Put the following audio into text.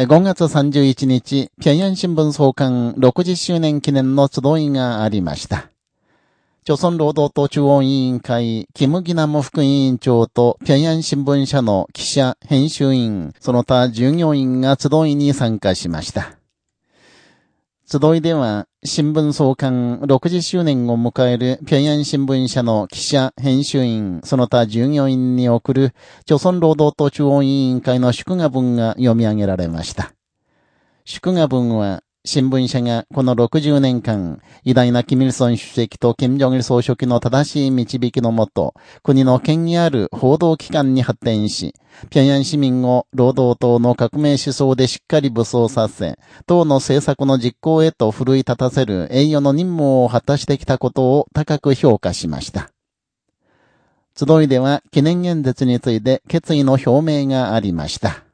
5月31日、平壌新聞創刊60周年記念の集いがありました。朝鮮労働党中央委員会、キム・ギナム副委員長と平壌新聞社の記者、編集員、その他従業員が集いに参加しました。集いでは、新聞創刊60周年を迎える平安新聞社の記者、編集員、その他従業員に送る、朝鮮労働党中央委員会の祝賀文が読み上げられました。祝賀文は、新聞社がこの60年間、偉大なキミルソン主席とキム・ジョンル総書記の正しい導きのもと、国の権威ある報道機関に発展し、平壌市民を労働党の革命思想でしっかり武装させ、党の政策の実行へと奮い立たせる栄誉の任務を果たしてきたことを高く評価しました。集いでは記念演説について決意の表明がありました。